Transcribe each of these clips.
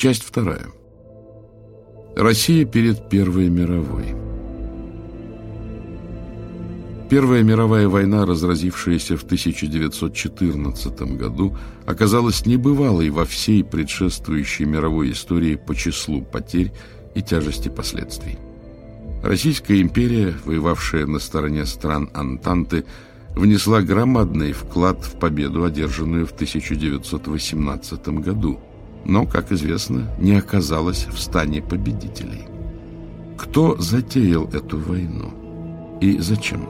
Часть вторая. Россия перед Первой мировой. Первая мировая война, разразившаяся в 1914 году, оказалась небывалой во всей предшествующей мировой истории по числу потерь и тяжести последствий. Российская империя, воевавшая на стороне стран Антанты, внесла громадный вклад в победу, одержанную в 1918 году – но, как известно, не оказалась в стане победителей. Кто затеял эту войну и зачем?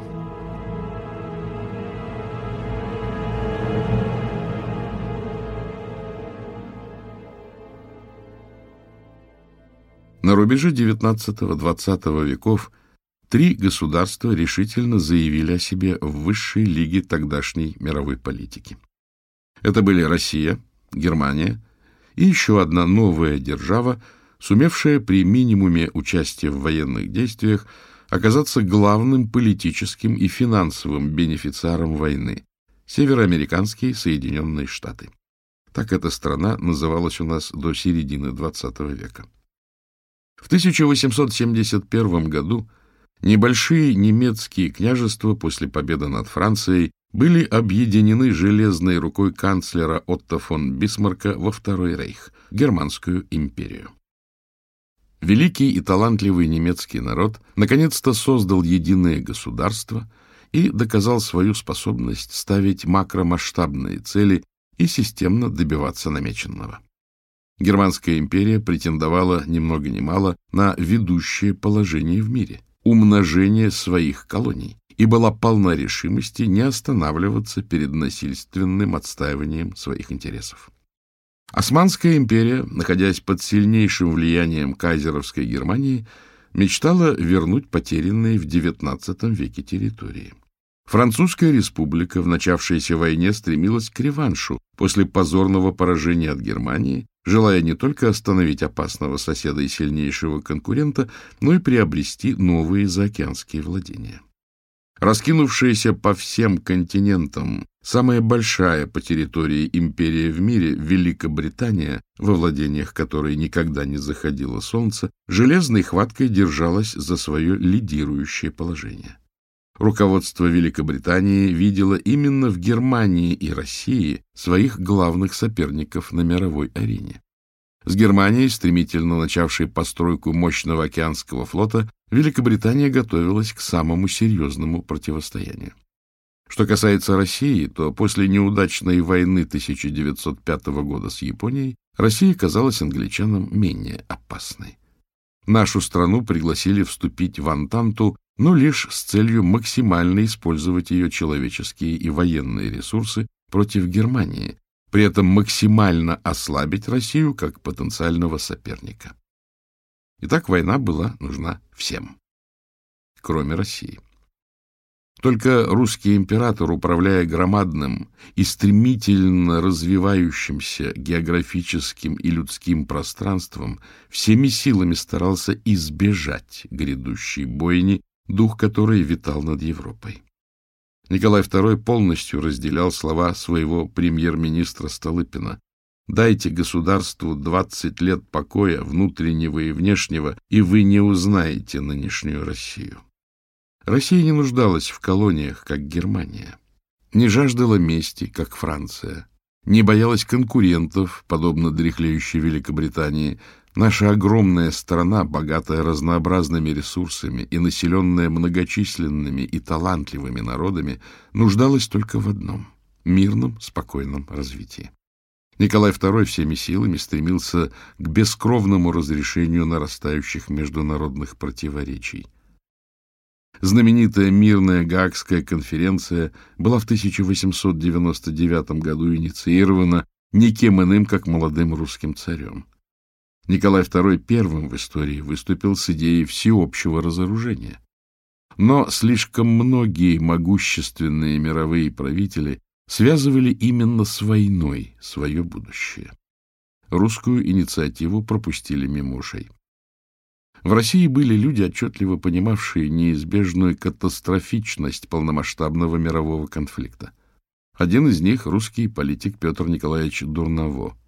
На рубеже XIX-XX веков три государства решительно заявили о себе в высшей лиге тогдашней мировой политики. Это были Россия, Германия – и еще одна новая держава, сумевшая при минимуме участия в военных действиях оказаться главным политическим и финансовым бенефициаром войны – североамериканские Соединенные Штаты. Так эта страна называлась у нас до середины XX века. В 1871 году небольшие немецкие княжества после победы над Францией были объединены железной рукой канцлера Отто фон Бисмарка во Второй Рейх, Германскую империю. Великий и талантливый немецкий народ наконец-то создал единое государство и доказал свою способность ставить макромасштабные цели и системно добиваться намеченного. Германская империя претендовала ни много ни мало на ведущее положение в мире – умножение своих колоний, и была полна решимости не останавливаться перед насильственным отстаиванием своих интересов. Османская империя, находясь под сильнейшим влиянием кайзеровской Германии, мечтала вернуть потерянные в XIX веке территории. Французская республика в начавшейся войне стремилась к реваншу после позорного поражения от Германии, желая не только остановить опасного соседа и сильнейшего конкурента, но и приобрести новые заокеанские владения. Раскинувшаяся по всем континентам, самая большая по территории империя в мире, Великобритания, во владениях которой никогда не заходило солнце, железной хваткой держалась за свое лидирующее положение. Руководство Великобритании видело именно в Германии и России своих главных соперников на мировой арене. С Германией, стремительно начавшей постройку мощного океанского флота, Великобритания готовилась к самому серьезному противостоянию. Что касается России, то после неудачной войны 1905 года с Японией Россия казалась англичанам менее опасной. Нашу страну пригласили вступить в Антанту, но лишь с целью максимально использовать ее человеческие и военные ресурсы против Германии, при этом максимально ослабить Россию как потенциального соперника. Итак, война была нужна всем, кроме России. Только русский император, управляя громадным и стремительно развивающимся географическим и людским пространством, всеми силами старался избежать грядущей бойни, дух которой витал над Европой. Николай II полностью разделял слова своего премьер-министра Столыпина. Дайте государству 20 лет покоя внутреннего и внешнего, и вы не узнаете нынешнюю Россию. Россия не нуждалась в колониях, как Германия, не жаждала мести, как Франция, не боялась конкурентов, подобно дряхлеющей Великобритании. Наша огромная страна, богатая разнообразными ресурсами и населенная многочисленными и талантливыми народами, нуждалась только в одном — мирном, спокойном развитии. Николай II всеми силами стремился к бескровному разрешению нарастающих международных противоречий. Знаменитая мирная Гаагская конференция была в 1899 году инициирована никем иным, как молодым русским царем. Николай II первым в истории выступил с идеей всеобщего разоружения. Но слишком многие могущественные мировые правители связывали именно с войной свое будущее. Русскую инициативу пропустили мимо ушей. В России были люди, отчетливо понимавшие неизбежную катастрофичность полномасштабного мирового конфликта. Один из них — русский политик Петр Николаевич Дурново.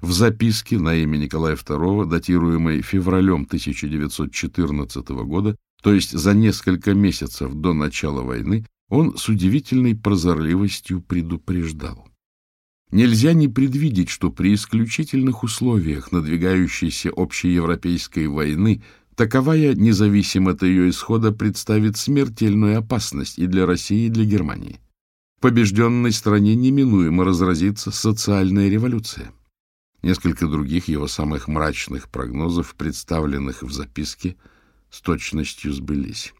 В записке на имя Николая II, датируемой февралем 1914 года, то есть за несколько месяцев до начала войны, он с удивительной прозорливостью предупреждал. Нельзя не предвидеть, что при исключительных условиях надвигающейся общеевропейской войны таковая, независимо от ее исхода, представит смертельную опасность и для России, и для Германии. Побежденной стране неминуемо разразится социальная революция. Несколько других его самых мрачных прогнозов, представленных в записке, с точностью сбылись.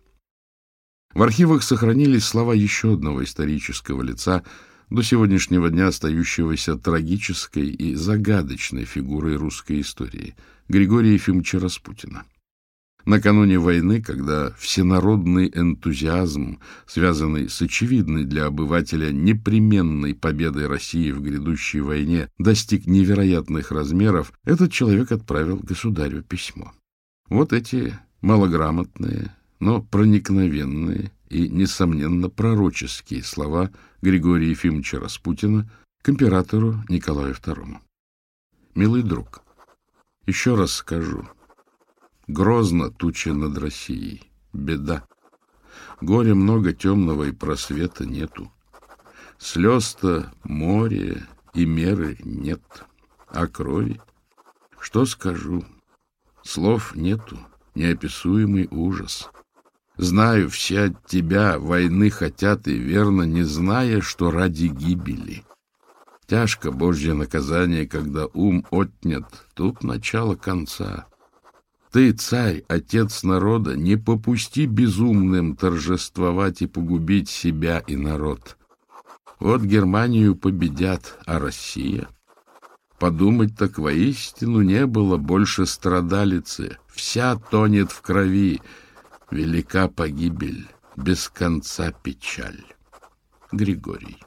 В архивах сохранились слова еще одного исторического лица, до сегодняшнего дня остающегося трагической и загадочной фигурой русской истории – Григория Ефимовича Распутина. Накануне войны, когда всенародный энтузиазм, связанный с очевидной для обывателя непременной победой России в грядущей войне, достиг невероятных размеров, этот человек отправил государю письмо. Вот эти малограмотные, но проникновенные и, несомненно, пророческие слова Григория Ефимовича Распутина к императору Николаю II. «Милый друг, еще раз скажу. Грозно туча над Россией. Беда. Горе много темного и просвета нету. Слез-то море и меры нет. А крови? Что скажу? Слов нету. Неописуемый ужас. Знаю, все от тебя войны хотят, и верно, не зная, что ради гибели. Тяжко Божье наказание, когда ум отнят, тут начало конца. Ты, царь, отец народа, не попусти безумным торжествовать и погубить себя и народ. Вот Германию победят, а Россия... Подумать так воистину не было больше страдалицы. Вся тонет в крови, Велика погибель, без конца печаль. Григорий